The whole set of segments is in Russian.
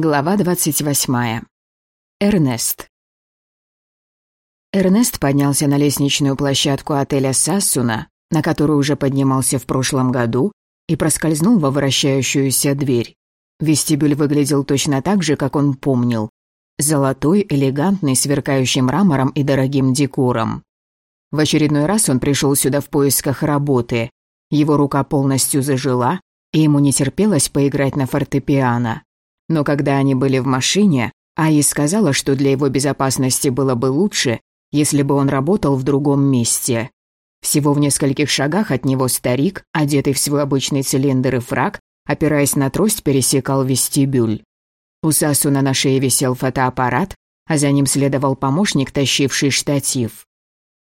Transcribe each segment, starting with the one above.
Глава 28. Эрнест. Эрнест поднялся на лестничную площадку отеля «Сассуна», на которую уже поднимался в прошлом году, и проскользнул во вращающуюся дверь. Вестибюль выглядел точно так же, как он помнил. Золотой, элегантный, сверкающий мрамором и дорогим декором. В очередной раз он пришел сюда в поисках работы. Его рука полностью зажила, и ему не терпелось поиграть на фортепиано. Но когда они были в машине, Аи сказала, что для его безопасности было бы лучше, если бы он работал в другом месте. Всего в нескольких шагах от него старик, одетый в свой обычный цилиндр и фраг, опираясь на трость, пересекал вестибюль. У Сасуна на шее висел фотоаппарат, а за ним следовал помощник, тащивший штатив.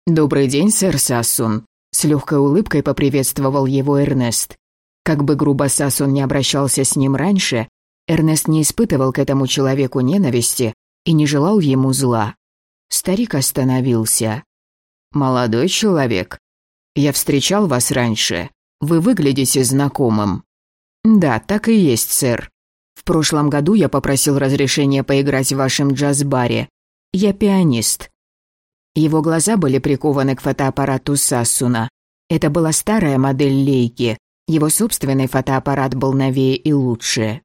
«Добрый день, сэр Сасун», — с легкой улыбкой поприветствовал его Эрнест. Как бы грубо Сасун не обращался с ним раньше, Эрнест не испытывал к этому человеку ненависти и не желал ему зла. Старик остановился. «Молодой человек, я встречал вас раньше. Вы выглядите знакомым». «Да, так и есть, сэр. В прошлом году я попросил разрешения поиграть в вашем джаз-баре. Я пианист». Его глаза были прикованы к фотоаппарату Сассуна. Это была старая модель Лейки. Его собственный фотоаппарат был новее и лучше.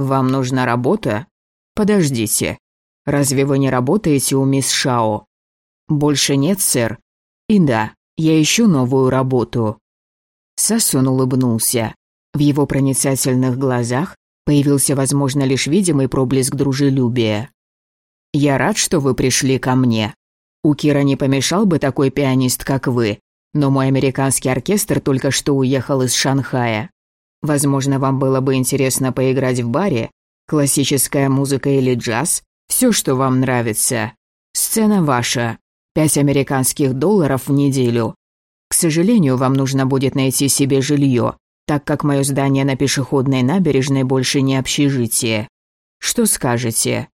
«Вам нужна работа? Подождите. Разве вы не работаете у мисс Шао?» «Больше нет, сэр. И да, я ищу новую работу». Сассон улыбнулся. В его проницательных глазах появился, возможно, лишь видимый проблеск дружелюбия. «Я рад, что вы пришли ко мне. У Кира не помешал бы такой пианист, как вы, но мой американский оркестр только что уехал из Шанхая. Возможно, вам было бы интересно поиграть в баре, классическая музыка или джаз, все, что вам нравится. Сцена ваша. Пять американских долларов в неделю. К сожалению, вам нужно будет найти себе жилье, так как мое здание на пешеходной набережной больше не общежитие. Что скажете?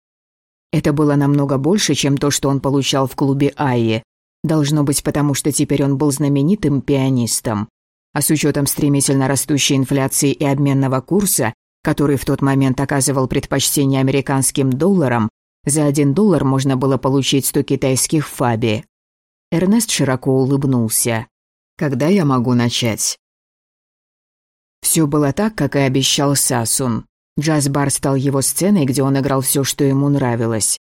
Это было намного больше, чем то, что он получал в клубе Айи. Должно быть, потому что теперь он был знаменитым пианистом. А с учетом стремительно растущей инфляции и обменного курса, который в тот момент оказывал предпочтение американским долларам, за один доллар можно было получить сто китайских фаби. Эрнест широко улыбнулся. «Когда я могу начать?» Все было так, как и обещал Сасун. Джаз-бар стал его сценой, где он играл все, что ему нравилось.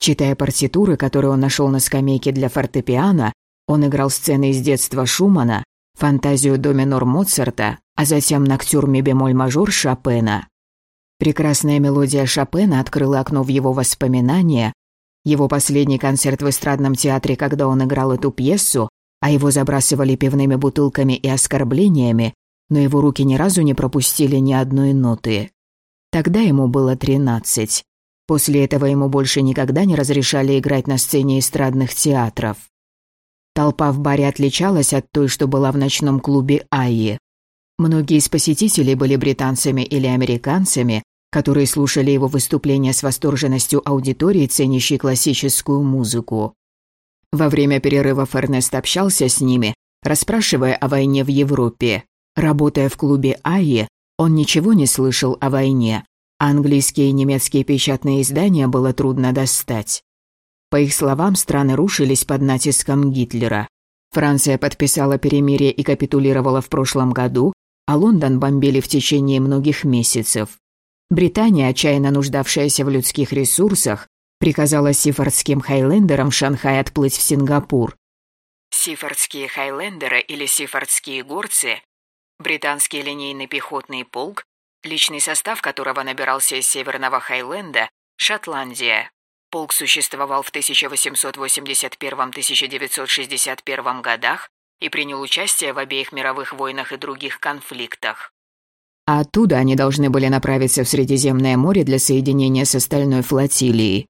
Читая партитуры, которые он нашел на скамейке для фортепиано, он играл сцены из детства Шумана, фантазию до минор Моцарта, а затем ноктюр ми бемоль-мажор Шопена. Прекрасная мелодия Шопена открыла окно в его воспоминания. Его последний концерт в эстрадном театре, когда он играл эту пьесу, а его забрасывали пивными бутылками и оскорблениями, но его руки ни разу не пропустили ни одной ноты. Тогда ему было тринадцать. После этого ему больше никогда не разрешали играть на сцене эстрадных театров. Толпа в баре отличалась от той, что была в ночном клубе Айи. Многие из посетителей были британцами или американцами, которые слушали его выступления с восторженностью аудитории, ценящей классическую музыку. Во время перерывов Эрнест общался с ними, расспрашивая о войне в Европе. Работая в клубе Айи, он ничего не слышал о войне. Английские и немецкие печатные издания было трудно достать. По их словам, страны рушились под натиском Гитлера. Франция подписала перемирие и капитулировала в прошлом году, а Лондон бомбили в течение многих месяцев. Британия, отчаянно нуждавшаяся в людских ресурсах, приказала сифардским хайлендерам в Шанхай отплыть в Сингапур. Сифардские хайлендеры или сифардские горцы – британский линейный пехотный полк, личный состав которого набирался из Северного Хайленда, Шотландия. Полк существовал в 1881-1961 годах и принял участие в обеих мировых войнах и других конфликтах. А оттуда они должны были направиться в Средиземное море для соединения с остальной флотилией.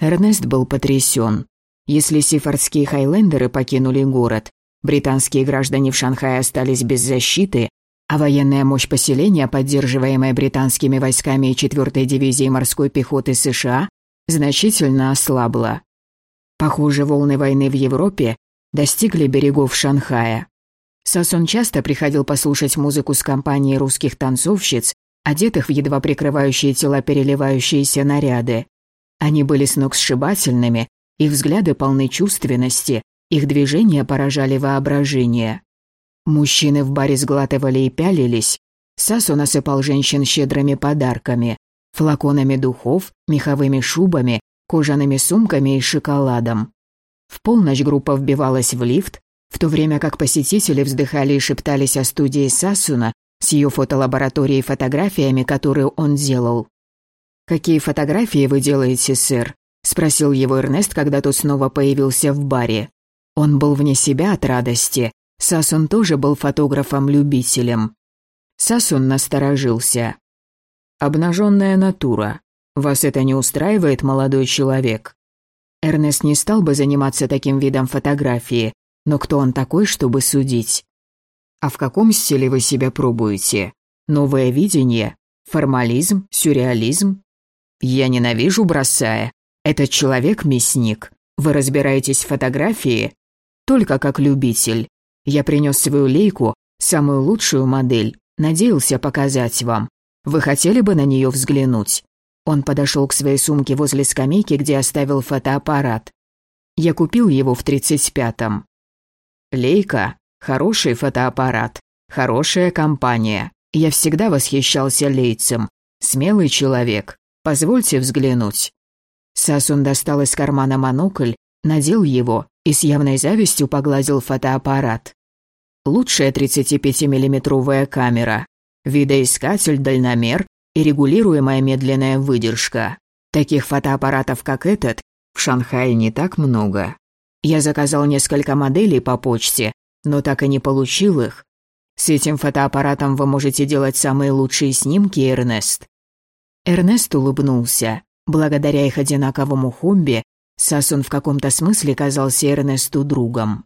Эрнест был потрясен. Если сифардские хайлендеры покинули город, британские граждане в Шанхае остались без защиты, а военная мощь поселения, поддерживаемая британскими войсками и 4-й дивизией морской пехоты США, значительно ослабла. Похоже, волны войны в Европе достигли берегов Шанхая. Сасон часто приходил послушать музыку с компанией русских танцовщиц, одетых в едва прикрывающие тела переливающиеся наряды. Они были сногсшибательными, их взгляды полны чувственности, их движения поражали воображение. Мужчины в баре сглатывали и пялились. Сасу насыпал женщин щедрыми подарками, флаконами духов, меховыми шубами, кожаными сумками и шоколадом. В полночь группа вбивалась в лифт, в то время как посетители вздыхали и шептались о студии Сасуна с ее фотолабораторией фотографиями, которые он делал. «Какие фотографии вы делаете, сэр?» — спросил его Эрнест, когда тот снова появился в баре. Он был вне себя от радости. Сасун тоже был фотографом-любителем. Сасун насторожился. «Обнаженная натура. Вас это не устраивает, молодой человек?» Эрнест не стал бы заниматься таким видом фотографии, но кто он такой, чтобы судить? А в каком стиле вы себя пробуете? Новое видение? Формализм? Сюрреализм? Я ненавижу бросая. Этот человек мясник. Вы разбираетесь в фотографии? Только как любитель. Я принес свою лейку, самую лучшую модель, надеялся показать вам. Вы хотели бы на нее взглянуть? Он подошел к своей сумке возле скамейки, где оставил фотоаппарат. Я купил его в тридцать пятом. Лейка – хороший фотоаппарат, хорошая компания. Я всегда восхищался Лейцем. Смелый человек. Позвольте взглянуть». Сасун достал из кармана монокль, надел его и с явной завистью погладил фотоаппарат. Лучшая 35-миллиметровая камера, видоискатель, дальномер и регулируемая медленная выдержка. Таких фотоаппаратов, как этот, в Шанхае не так много. Я заказал несколько моделей по почте, но так и не получил их. С этим фотоаппаратом вы можете делать самые лучшие снимки, Эрнест». Эрнест улыбнулся. Благодаря их одинаковому хобби, Сасун в каком-то смысле казался Эрнесту другом.